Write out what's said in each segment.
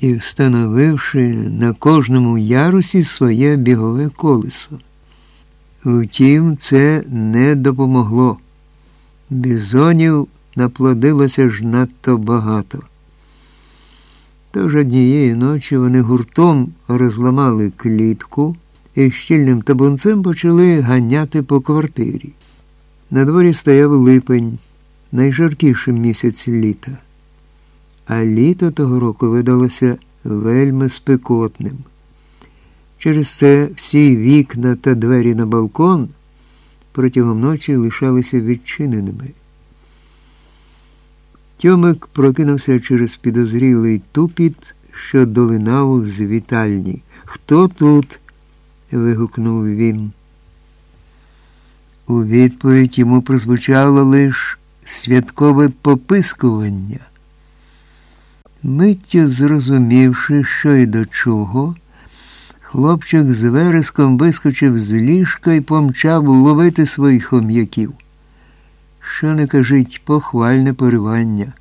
і встановивши на кожному ярусі своє бігове колесо. Втім, це не допомогло. Бізонів наплодилося ж надто багато. Тож однієї ночі вони гуртом розламали клітку і щільним табунцем почали ганяти по квартирі. На дворі стояв липень, найжаркіший місяць літа. А літо того року видалося вельми спекотним. Через це всі вікна та двері на балкон протягом ночі лишалися відчиненими. Тьомик прокинувся через підозрілий тупіт, що долинав з вітальні. Хто тут? вигукнув він. У відповідь йому прозвучало лише святкове попискування. Миттю зрозумівши, що й до чого, хлопчик з вереском вискочив з ліжка і помчав ловити своїх хом'яків. Що не кажіть, похвальне поривання.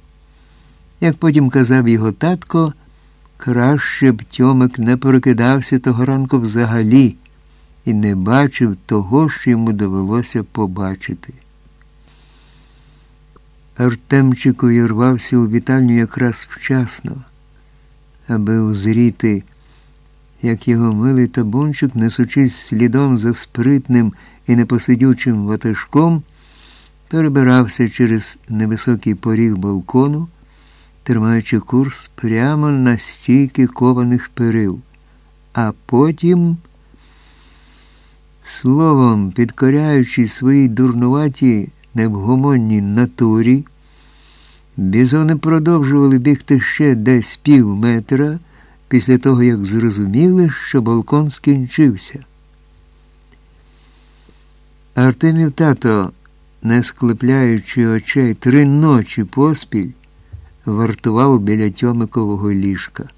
Як потім казав його татко, краще б Тьомик не прокидався того ранку взагалі і не бачив того, що йому довелося побачити. Артемчик увірвався у вітальню якраз вчасно, аби узріти, як його милий табунчик, несучись слідом за спритним і непосидючим ватажком, перебирався через невисокий поріг балкону, тримаючи курс прямо на стійки кованих перил, а потім, словом, підкоряючи своїй дурнуваті невгомонній натурі, бізони продовжували бігти ще десь пів метра після того, як зрозуміли, що балкон скінчився. Артемів тато, не склепляючи очей три ночі поспіль, вартував біля Тьомикового ліжка,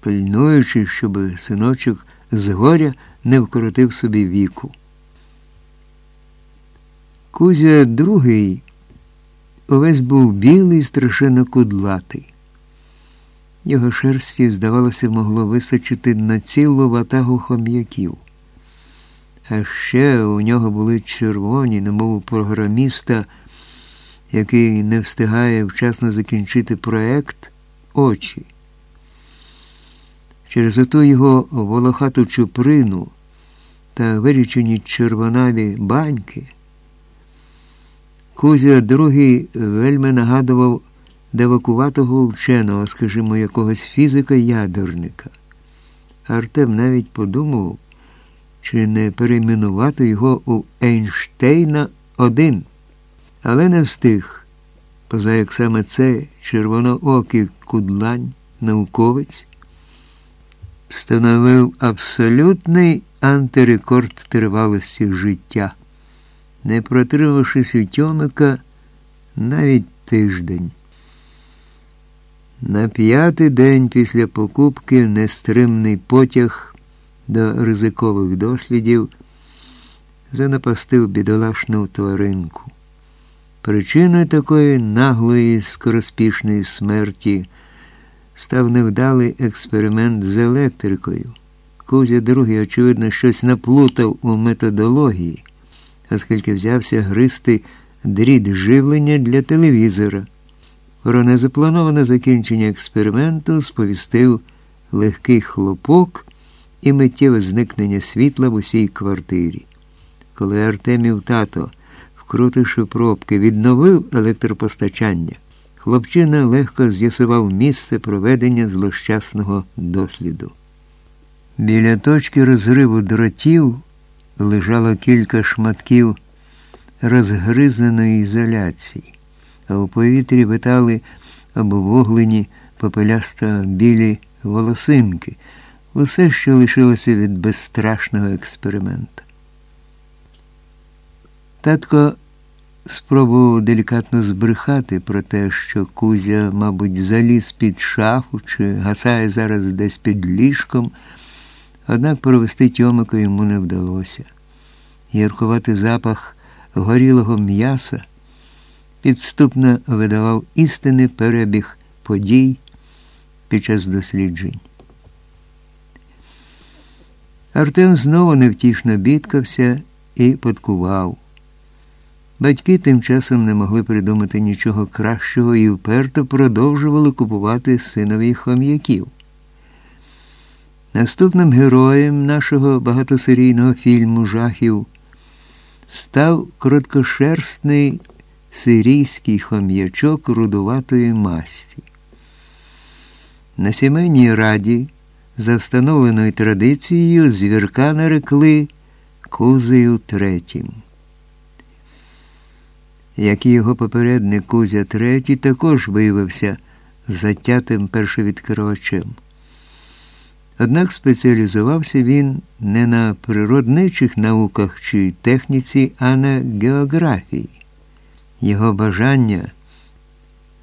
пильнуючи, щоб синочок з горя не вкоротив собі віку. Кузя другий увесь був білий, страшенно кудлатий. Його шерсті, здавалося, могло вистачити на цілу ватагу хом'яків. А ще у нього були червоні, немов програміста, який не встигає вчасно закінчити проект, очі. Через оту його волохату чуприну та вирічені червонаві баньки. Кузя другий вельми нагадував девакуватого вченого, скажімо, якогось фізика-ядерника. Артем навіть подумав, чи не перейменувати його у Ейнштейна один, але не встиг, поза як саме цей червоноокий кудлань, науковець, встановив абсолютний антирекорд тривалості життя не протримавшись у Тьомика навіть тиждень. На п'ятий день після покупки нестримний потяг до ризикових дослідів занапастив бідолашну тваринку. Причиною такої наглої скороспішної смерті став невдалий експеримент з електрикою. Кузя другий, очевидно, щось наплутав у методології оскільки взявся гристи дріт живлення для телевізора. Про незаплановане закінчення експерименту сповістив легкий хлопок і миттєве зникнення світла в усій квартирі. Коли Артемів тато, вкрутивши пробки, відновив електропостачання, хлопчина легко з'ясував місце проведення злощасного досліду. Біля точки розриву дротів лежало кілька шматків розгризненої ізоляції, а у повітрі витали обвуглені попелясто білі волосинки, усе, що лишилося від безстрашного експерименту. Татко спробував делікатно збрехати про те, що Кузя, мабуть, заліз під шафу чи гасає зараз десь під ліжком. Однак провести Тьомика йому не вдалося. Яркуватий запах горілого м'яса підступно видавав істинний перебіг подій під час досліджень. Артем знову невтішно бідкався і подкував. Батьки тим часом не могли придумати нічого кращого і вперто продовжували купувати синові хом'яків. Наступним героєм нашого багатосерійного фільму жахів став короткошерстний сирійський хом'ячок рудуватої масті. На сімейній раді, за встановленою традицією, звірка нарекли Кузею Третім. Як і його попередник Кузя Третій також виявився затятим першовідкривачем. Однак спеціалізувався він не на природничих науках чи техніці, а на географії. Його бажання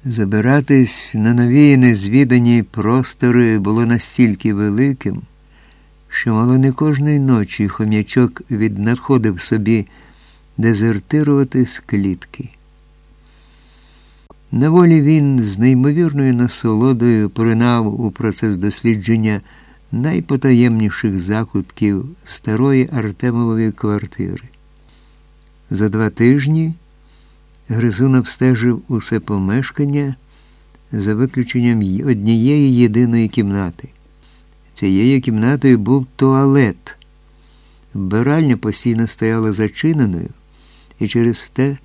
забиратись на нові незвідані простори було настільки великим, що мало не кожної ночі хом'ячок віднаходив собі дезертирувати з клітки. На волі він з неймовірною насолодою поринав у процес дослідження найпотаємніших закутків старої Артемової квартири. За два тижні Гризун обстежив усе помешкання за виключенням однієї єдиної кімнати. Цією кімнатою був туалет. Вбиральня постійно стояла зачиненою і через те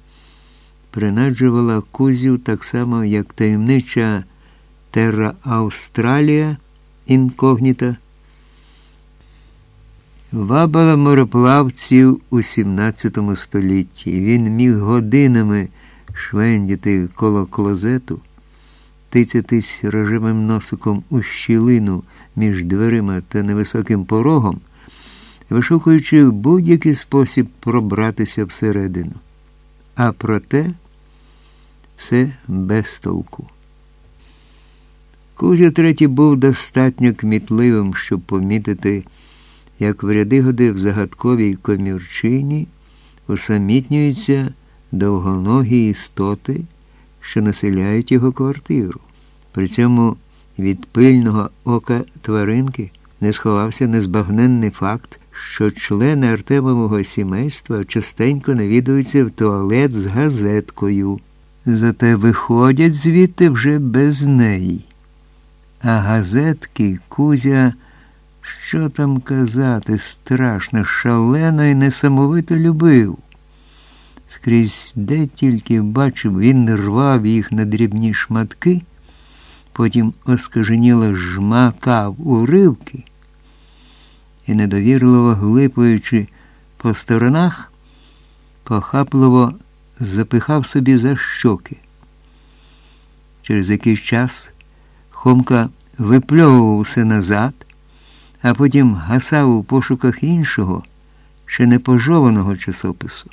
принаджувала кузю так само, як таємнича Терра Австралія інкогніта, вабила мореплавців у 17 столітті. Він міг годинами швендіти коло клозету, тицятись рожевим носиком у щілину між дверима та невисоким порогом, вишукуючи будь-який спосіб пробратися всередину. А проте все без толку. Кузя третій був достатньо кмітливим, щоб помітити, як в ряди годи в загадковій комірчині усамітнюються довгоногі істоти, що населяють його квартиру. При цьому від пильного ока тваринки не сховався незбагненний факт, що члени Артемового сімейства частенько навідуються в туалет з газеткою, зате виходять звідти вже без неї. А газетки Кузя, що там казати, страшно, шалено і несамовито любив. Скрізь де тільки бачив, він рвав їх на дрібні шматки, потім оскаженіло жмакав уривки і, недовірливо глипуючи по сторонах, похапливо запихав собі за щоки. Через якийсь час Хомка випльовував все назад, а потім гасав у пошуках іншого, ще не пожованого часопису.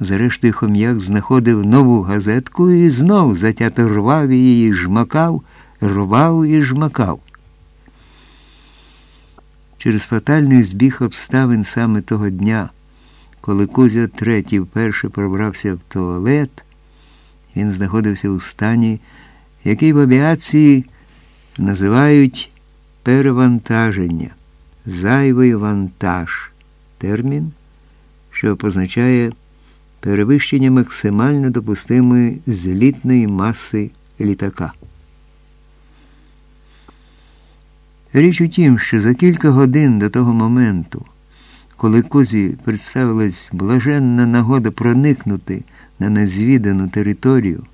Зрештою, хом'як знаходив нову газетку і знов затято рвав її, жмакав, рвав і жмакав. Через фатальний збіг обставин саме того дня, коли Кузя третій вперше пробрався в туалет, він знаходився у стані, який в авіації називають перевантаження, зайвий вантаж термін, що позначає перевищення максимально допустимої злітної маси літака. Річ у тім, що за кілька годин до того моменту, коли Козі представилась блаженна нагода проникнути на незвідану територію,